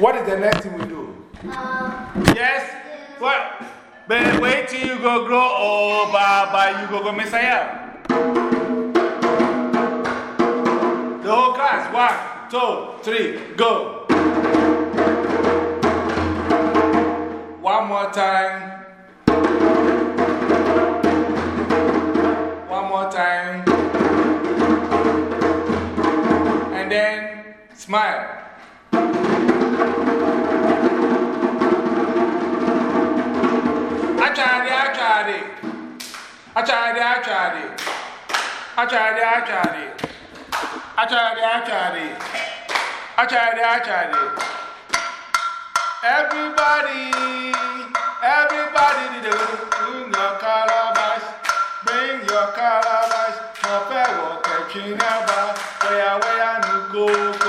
What is the next thing we do? Uh, yes? What? But wait till you go grow old, Baba, you go go Messiah. The whole class. One, two, three, go. One more time. One more time. And then smile. Tried it. I tried it, I tried it. Everybody, everybody did it. Bring your calabash, bring your calabash. My fellow catching about where, where, and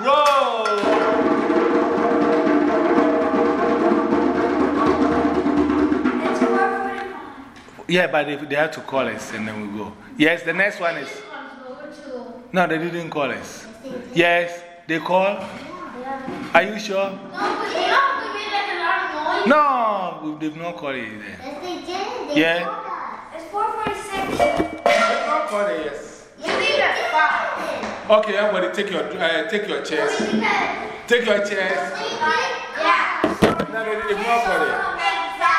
Roll! Yeah, but they, they have to call us and then we go. Yes, the next one is. No, they didn't call us. Yes, they call. Are you sure? No, but you have to be like a lot of noise. No, we- they've not called it then. Yes, they did. They Yeah. It's 446. They've not called it, yes. Okay, everybody take your, uh, take your chairs. Take your chairs.